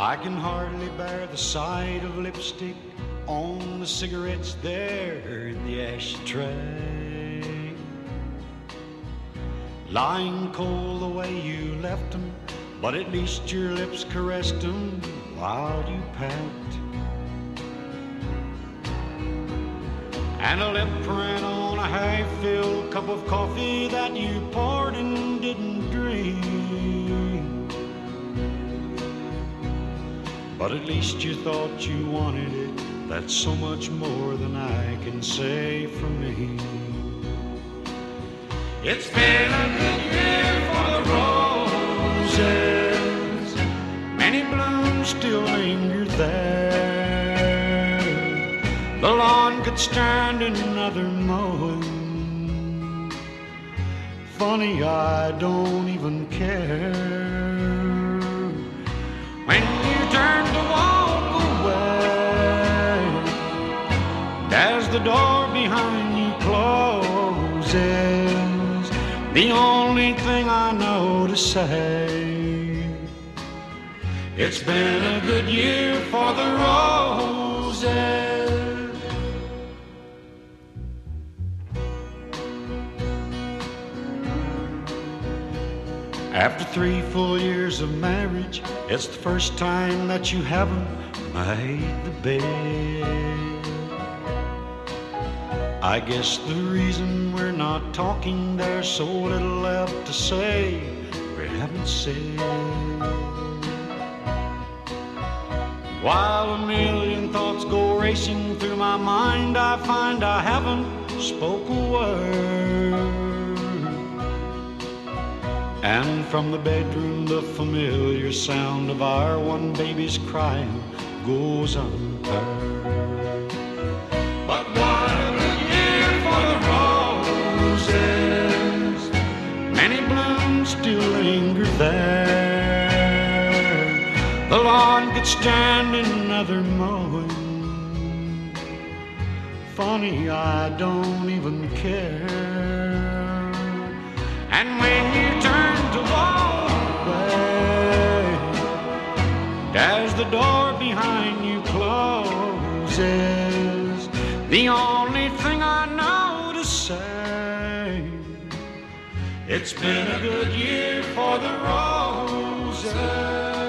I can hardly bear the sight of lipstick on the cigarettes there in the ashtray. Lying cold the way you left them, but at least your lips caressed them while you packed. And a lip print on a half-filled cup of coffee that you poured and didn't But at least you thought you wanted it. That's so much more than I can say for me. It's been a good year for the roses. Many blooms still linger there. The lawn could stand another mowing. Funny, I don't even care. As the door behind you closes, the only thing I know to say. It's been a good year for the roses. After three full years of marriage, it's the first time that you haven't made the bed. I guess the reason we're not talking, there's so little left to say we haven't said. While a million thoughts go racing through my mind, I find I haven't spoke a word. And from the bedroom, the familiar sound of our one baby's crying goes unheard. There. The lawn could stand another mowing. Funny, I don't even care. And when you turn to walk away, as the door behind you closes, the only thing I know to say, it's been a good year for the roses.